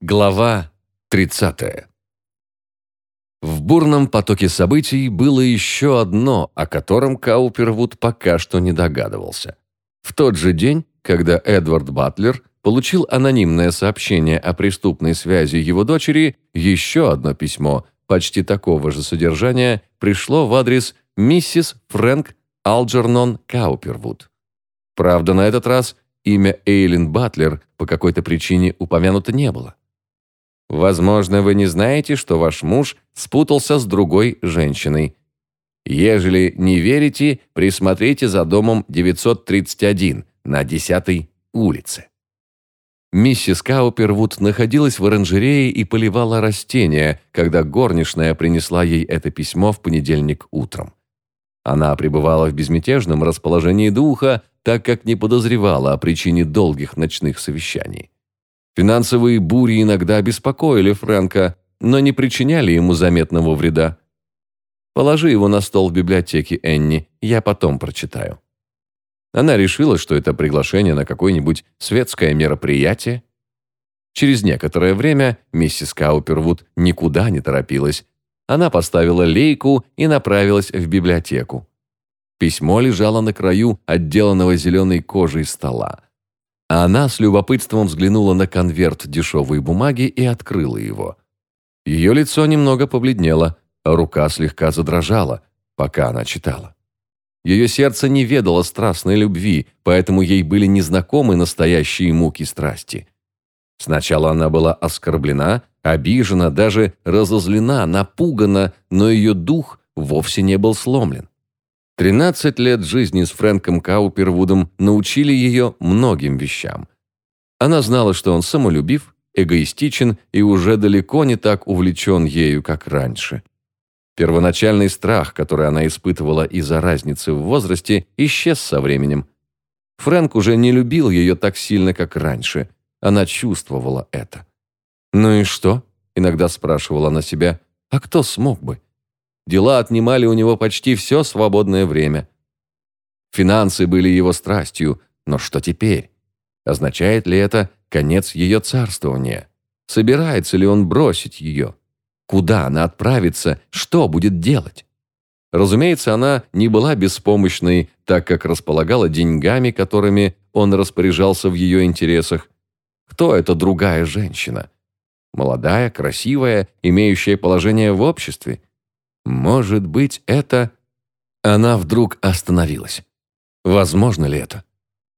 Глава 30. В бурном потоке событий было еще одно, о котором Каупервуд пока что не догадывался. В тот же день, когда Эдвард Батлер получил анонимное сообщение о преступной связи его дочери, еще одно письмо, почти такого же содержания, пришло в адрес миссис Фрэнк Алджернон Каупервуд. Правда, на этот раз имя Эйлин Батлер по какой-то причине упомянуто не было. Возможно, вы не знаете, что ваш муж спутался с другой женщиной. Ежели не верите, присмотрите за домом 931 на 10 улице. Миссис Каупервуд находилась в оранжерее и поливала растения, когда горничная принесла ей это письмо в понедельник утром. Она пребывала в безмятежном расположении духа, так как не подозревала о причине долгих ночных совещаний. Финансовые бури иногда беспокоили Фрэнка, но не причиняли ему заметного вреда. «Положи его на стол в библиотеке, Энни, я потом прочитаю». Она решила, что это приглашение на какое-нибудь светское мероприятие. Через некоторое время миссис Каупервуд никуда не торопилась. Она поставила лейку и направилась в библиотеку. Письмо лежало на краю отделанного зеленой кожей стола. Она с любопытством взглянула на конверт дешевой бумаги и открыла его. Ее лицо немного побледнело, а рука слегка задрожала, пока она читала. Ее сердце не ведало страстной любви, поэтому ей были незнакомы настоящие муки страсти. Сначала она была оскорблена, обижена, даже разозлена, напугана, но ее дух вовсе не был сломлен. Тринадцать лет жизни с Фрэнком Каупервудом научили ее многим вещам. Она знала, что он самолюбив, эгоистичен и уже далеко не так увлечен ею, как раньше. Первоначальный страх, который она испытывала из-за разницы в возрасте, исчез со временем. Фрэнк уже не любил ее так сильно, как раньше. Она чувствовала это. «Ну и что?» – иногда спрашивала она себя. «А кто смог бы?» Дела отнимали у него почти все свободное время. Финансы были его страстью, но что теперь? Означает ли это конец ее царствования? Собирается ли он бросить ее? Куда она отправится? Что будет делать? Разумеется, она не была беспомощной, так как располагала деньгами, которыми он распоряжался в ее интересах. Кто эта другая женщина? Молодая, красивая, имеющая положение в обществе? Может быть, это... Она вдруг остановилась. Возможно ли это?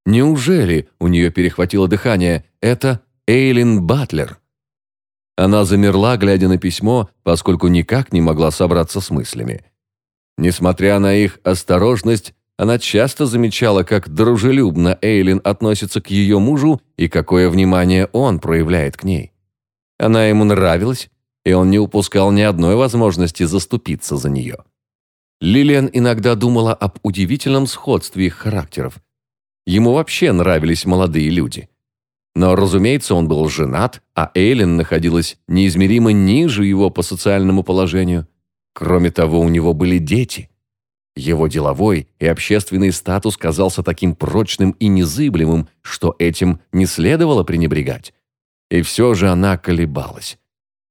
Неужели у нее перехватило дыхание? Это Эйлин Батлер. Она замерла, глядя на письмо, поскольку никак не могла собраться с мыслями. Несмотря на их осторожность, она часто замечала, как дружелюбно Эйлин относится к ее мужу и какое внимание он проявляет к ней. Она ему нравилась, и он не упускал ни одной возможности заступиться за нее. Лилиан иногда думала об удивительном сходстве их характеров. Ему вообще нравились молодые люди. Но, разумеется, он был женат, а Эйлин находилась неизмеримо ниже его по социальному положению. Кроме того, у него были дети. Его деловой и общественный статус казался таким прочным и незыблемым, что этим не следовало пренебрегать. И все же она колебалась.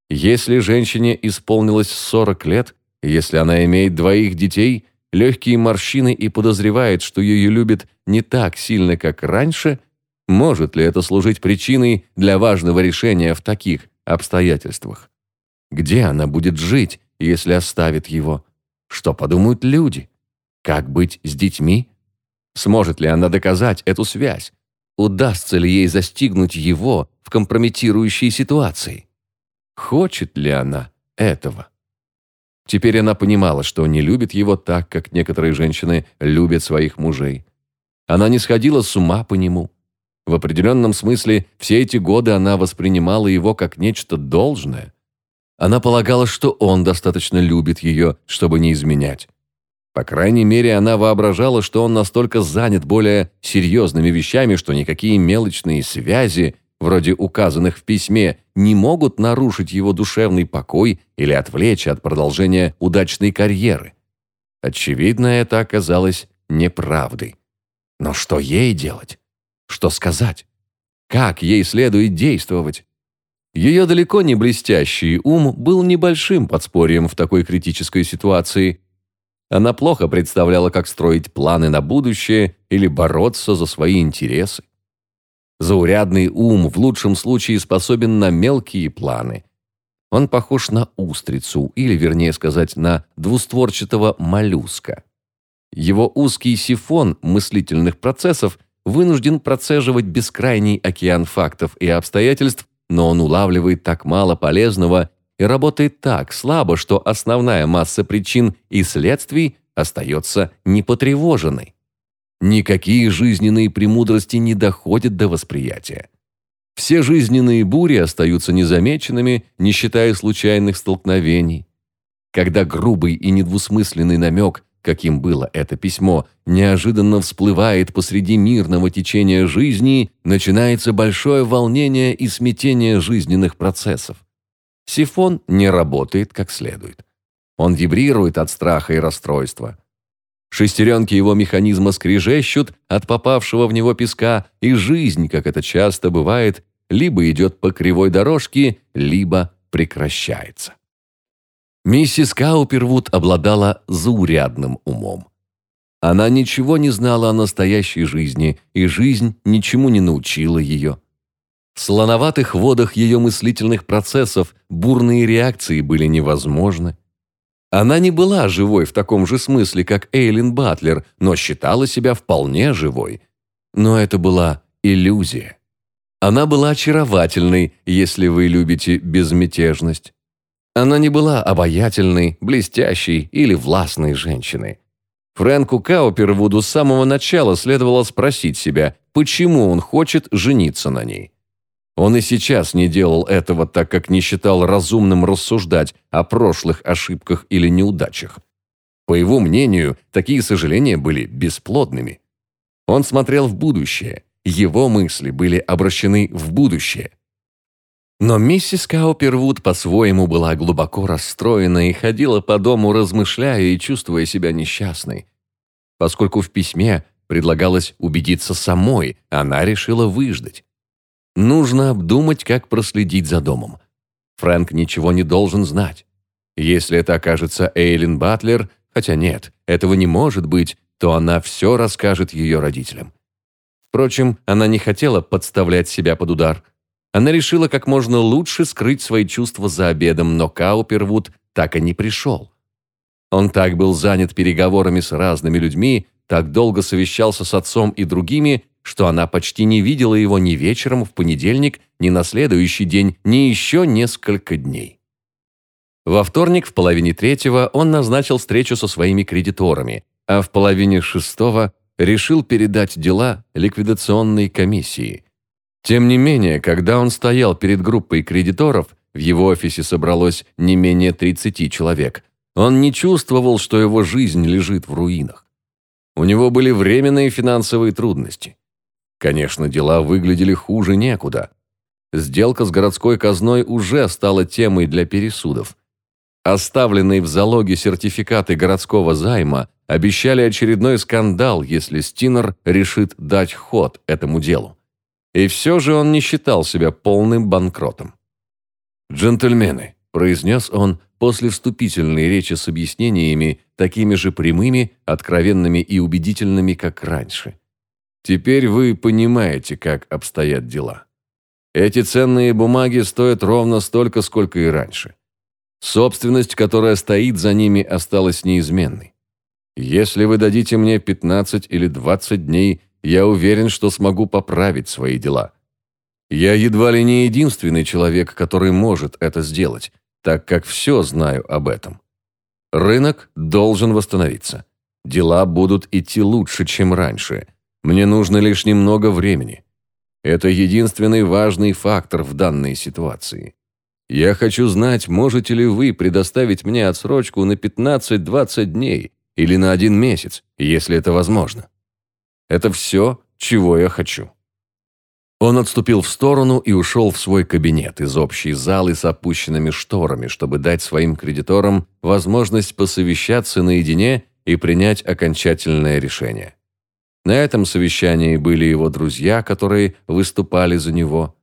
Если женщине исполнилось 40 лет, если она имеет двоих детей, легкие морщины и подозревает, что ее любят не так сильно, как раньше, может ли это служить причиной для важного решения в таких обстоятельствах? Где она будет жить, если оставит его? Что подумают люди? Как быть с детьми? Сможет ли она доказать эту связь? Удастся ли ей застигнуть его в компрометирующей ситуации? Хочет ли она этого? Теперь она понимала, что не любит его так, как некоторые женщины любят своих мужей. Она не сходила с ума по нему. В определенном смысле все эти годы она воспринимала его как нечто должное. Она полагала, что он достаточно любит ее, чтобы не изменять. По крайней мере, она воображала, что он настолько занят более серьезными вещами, что никакие мелочные связи вроде указанных в письме, не могут нарушить его душевный покой или отвлечь от продолжения удачной карьеры. Очевидно, это оказалось неправдой. Но что ей делать? Что сказать? Как ей следует действовать? Ее далеко не блестящий ум был небольшим подспорьем в такой критической ситуации. Она плохо представляла, как строить планы на будущее или бороться за свои интересы. Заурядный ум в лучшем случае способен на мелкие планы. Он похож на устрицу, или, вернее сказать, на двустворчатого моллюска. Его узкий сифон мыслительных процессов вынужден процеживать бескрайний океан фактов и обстоятельств, но он улавливает так мало полезного и работает так слабо, что основная масса причин и следствий остается непотревоженной. Никакие жизненные премудрости не доходят до восприятия. Все жизненные бури остаются незамеченными, не считая случайных столкновений. Когда грубый и недвусмысленный намек, каким было это письмо, неожиданно всплывает посреди мирного течения жизни, начинается большое волнение и смятение жизненных процессов. Сифон не работает как следует. Он вибрирует от страха и расстройства. Шестеренки его механизма скрежещут от попавшего в него песка, и жизнь, как это часто бывает, либо идет по кривой дорожке, либо прекращается. Миссис Каупервуд обладала заурядным умом. Она ничего не знала о настоящей жизни, и жизнь ничему не научила ее. В слоноватых водах ее мыслительных процессов бурные реакции были невозможны. Она не была живой в таком же смысле, как Эйлин Батлер, но считала себя вполне живой. Но это была иллюзия. Она была очаровательной, если вы любите безмятежность. Она не была обаятельной, блестящей или властной женщиной. Фрэнку Каупервуду с самого начала следовало спросить себя, почему он хочет жениться на ней. Он и сейчас не делал этого, так как не считал разумным рассуждать о прошлых ошибках или неудачах. По его мнению, такие сожаления были бесплодными. Он смотрел в будущее, его мысли были обращены в будущее. Но миссис Каупервуд по-своему была глубоко расстроена и ходила по дому, размышляя и чувствуя себя несчастной. Поскольку в письме предлагалось убедиться самой, она решила выждать. Нужно обдумать, как проследить за домом. Фрэнк ничего не должен знать. Если это окажется Эйлин Батлер, хотя нет, этого не может быть, то она все расскажет ее родителям. Впрочем, она не хотела подставлять себя под удар. Она решила как можно лучше скрыть свои чувства за обедом, но Каупервуд так и не пришел. Он так был занят переговорами с разными людьми, так долго совещался с отцом и другими, что она почти не видела его ни вечером в понедельник, ни на следующий день, ни еще несколько дней. Во вторник в половине третьего он назначил встречу со своими кредиторами, а в половине шестого решил передать дела ликвидационной комиссии. Тем не менее, когда он стоял перед группой кредиторов, в его офисе собралось не менее 30 человек, он не чувствовал, что его жизнь лежит в руинах. У него были временные финансовые трудности. Конечно, дела выглядели хуже некуда. Сделка с городской казной уже стала темой для пересудов. Оставленные в залоге сертификаты городского займа обещали очередной скандал, если Стинер решит дать ход этому делу. И все же он не считал себя полным банкротом. «Джентльмены», – произнес он после вступительной речи с объяснениями, такими же прямыми, откровенными и убедительными, как раньше. Теперь вы понимаете, как обстоят дела. Эти ценные бумаги стоят ровно столько, сколько и раньше. Собственность, которая стоит за ними, осталась неизменной. Если вы дадите мне 15 или 20 дней, я уверен, что смогу поправить свои дела. Я едва ли не единственный человек, который может это сделать, так как все знаю об этом. Рынок должен восстановиться. Дела будут идти лучше, чем раньше – мне нужно лишь немного времени. Это единственный важный фактор в данной ситуации. Я хочу знать, можете ли вы предоставить мне отсрочку на 15-20 дней или на один месяц, если это возможно. Это все, чего я хочу». Он отступил в сторону и ушел в свой кабинет из общей залы с опущенными шторами, чтобы дать своим кредиторам возможность посовещаться наедине и принять окончательное решение. На этом совещании были его друзья, которые выступали за него.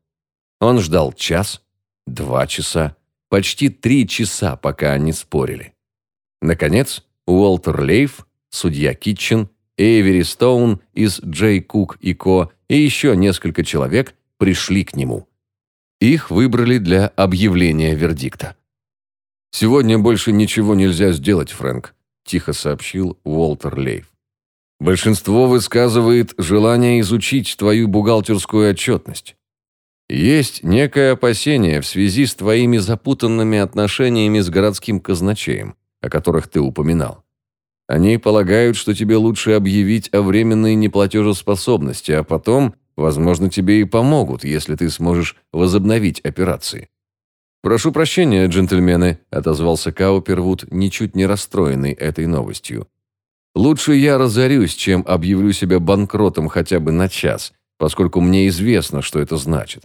Он ждал час, два часа, почти три часа, пока они спорили. Наконец, Уолтер Лейф, судья Китчен, Эйвери Стоун из Джей Кук и Ко и еще несколько человек пришли к нему. Их выбрали для объявления вердикта. «Сегодня больше ничего нельзя сделать, Фрэнк», – тихо сообщил Уолтер Лейф. «Большинство высказывает желание изучить твою бухгалтерскую отчетность. Есть некое опасение в связи с твоими запутанными отношениями с городским казначеем, о которых ты упоминал. Они полагают, что тебе лучше объявить о временной неплатежеспособности, а потом, возможно, тебе и помогут, если ты сможешь возобновить операции. «Прошу прощения, джентльмены», – отозвался Каупервуд, ничуть не расстроенный этой новостью. «Лучше я разорюсь, чем объявлю себя банкротом хотя бы на час, поскольку мне известно, что это значит.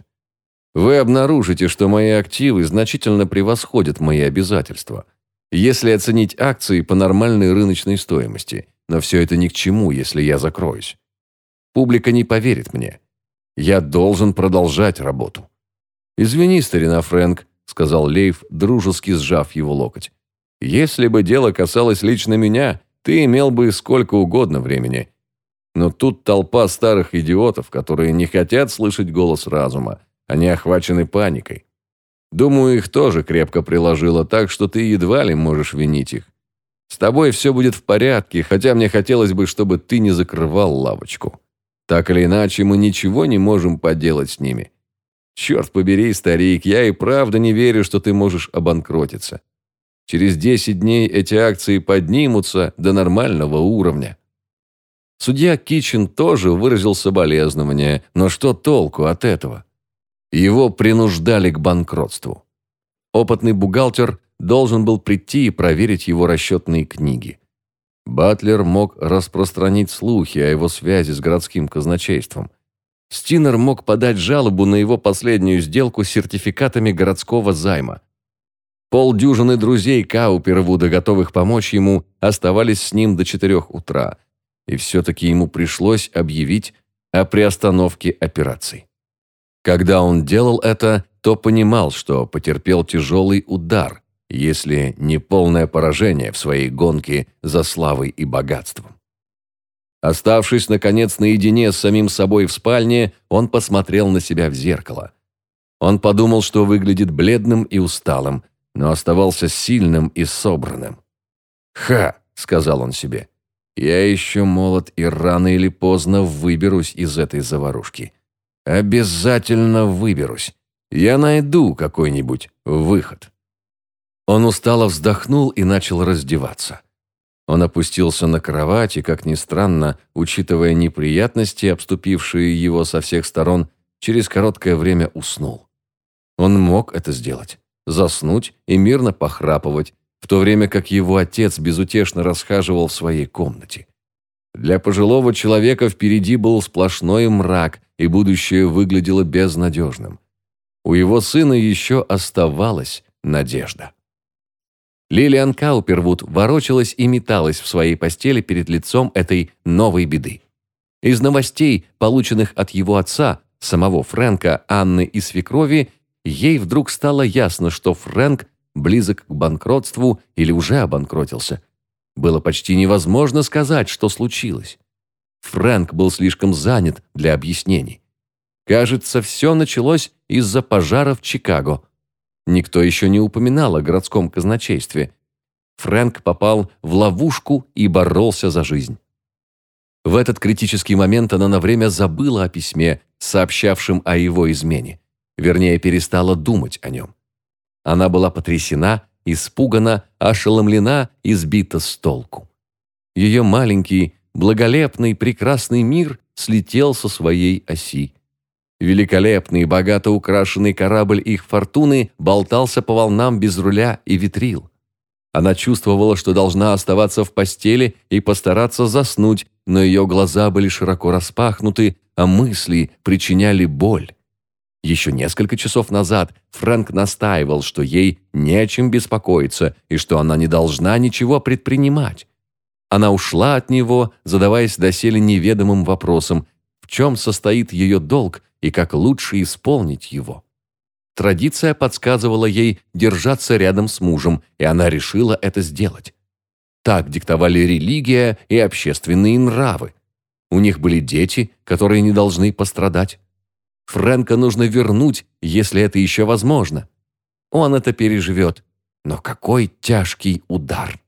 Вы обнаружите, что мои активы значительно превосходят мои обязательства если оценить акции по нормальной рыночной стоимости. Но все это ни к чему, если я закроюсь. Публика не поверит мне. Я должен продолжать работу. «Извини, старина Фрэнк», — сказал Лейв, дружески сжав его локоть. «Если бы дело касалось лично меня, ты имел бы сколько угодно времени. Но тут толпа старых идиотов, которые не хотят слышать голос разума. Они охвачены паникой. Думаю, их тоже крепко приложило так, что ты едва ли можешь винить их. С тобой все будет в порядке, хотя мне хотелось бы, чтобы ты не закрывал лавочку. Так или иначе, мы ничего не можем поделать с ними. Черт побери, старик, я и правда не верю, что ты можешь обанкротиться. Через 10 дней эти акции поднимутся до нормального уровня. Судья Китчен тоже выразил соболезнования, но что толку от этого? Его принуждали к банкротству. Опытный бухгалтер должен был прийти и проверить его расчетные книги. Батлер мог распространить слухи о его связи с городским казначейством. Стинер мог подать жалобу на его последнюю сделку с сертификатами городского займа. Полдюжины друзей Каупервуда, готовых помочь ему, оставались с ним до четырех утра, и все-таки ему пришлось объявить о приостановке операций. Когда он делал это, то понимал, что потерпел тяжелый удар, если не полное поражение в своей гонке за славой и богатством. Оставшись, наконец, наедине с самим собой в спальне, он посмотрел на себя в зеркало. Он подумал, что выглядит бледным и усталым, но оставался сильным и собранным. «Ха!» — сказал он себе. «Я еще молод и рано или поздно выберусь из этой заварушки. Обязательно выберусь. Я найду какой-нибудь выход. Он устало вздохнул и начал раздеваться. Он опустился на кровать и, как ни странно, учитывая неприятности, обступившие его со всех сторон, через короткое время уснул. Он мог это сделать. Заснуть и мирно похрапывать, в то время как его отец безутешно расхаживал в своей комнате. Для пожилого человека впереди был сплошной мрак, и будущее выглядело безнадежным. У его сына еще оставалась надежда. Лилиан Каупервуд ворочалась и металась в своей постели перед лицом этой новой беды. Из новостей, полученных от его отца, самого Фрэнка, Анны и свекрови, ей вдруг стало ясно, что Фрэнк близок к банкротству или уже обанкротился. Было почти невозможно сказать, что случилось. Фрэнк был слишком занят для объяснений. Кажется, все началось из-за пожара в Чикаго. Никто еще не упоминал о городском казначействе. Фрэнк попал в ловушку и боролся за жизнь. В этот критический момент она на время забыла о письме, сообщавшем о его измене. Вернее, перестала думать о нем. Она была потрясена, испугана, ошеломлена и сбита с толку. Ее маленький, благолепный, прекрасный мир слетел со своей оси. Великолепный, богато украшенный корабль их фортуны болтался по волнам без руля и ветрил. Она чувствовала, что должна оставаться в постели и постараться заснуть, но ее глаза были широко распахнуты, а мысли причиняли боль. Еще несколько часов назад Фрэнк настаивал, что ей не о чем беспокоиться и что она не должна ничего предпринимать. Она ушла от него, задаваясь доселе неведомым вопросом, в чем состоит ее долг и как лучше исполнить его. Традиция подсказывала ей держаться рядом с мужем, и она решила это сделать. Так диктовали религия и общественные нравы. У них были дети, которые не должны пострадать. Фрэнка нужно вернуть, если это еще возможно. Он это переживет. Но какой тяжкий удар!